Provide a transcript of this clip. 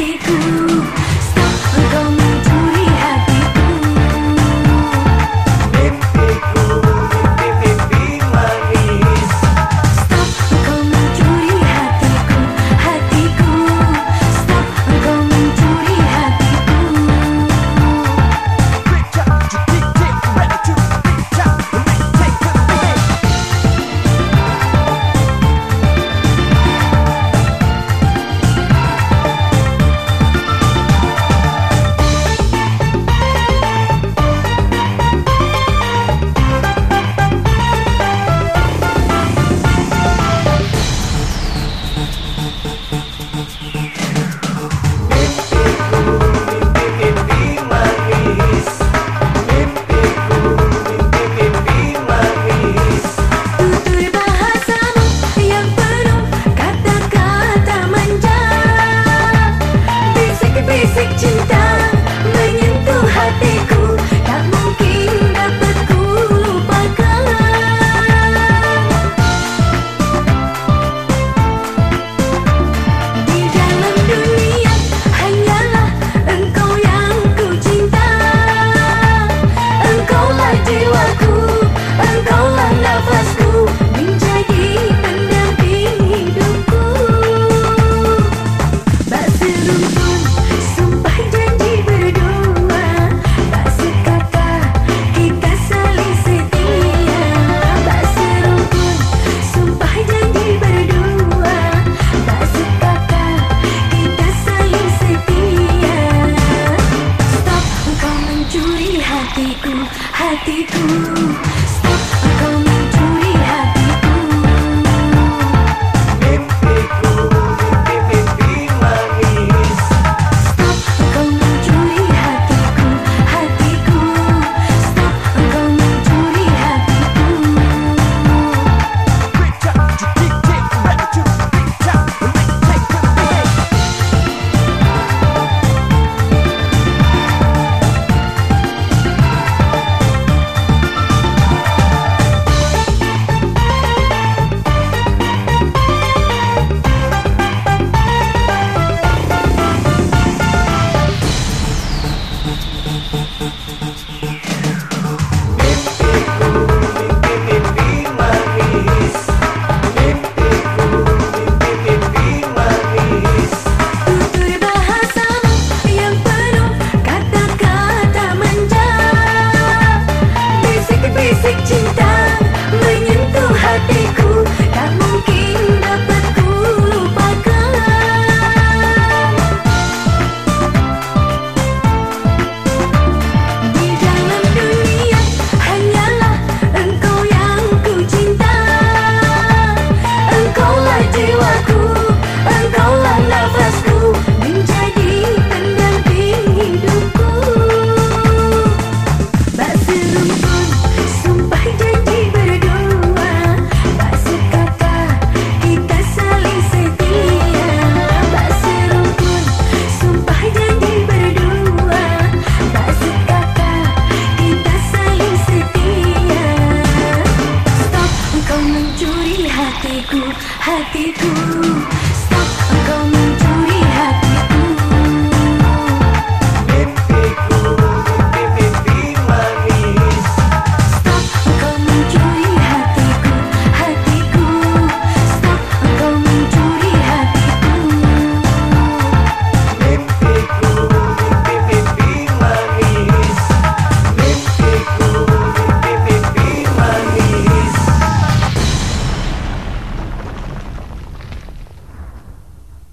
hatiku Stop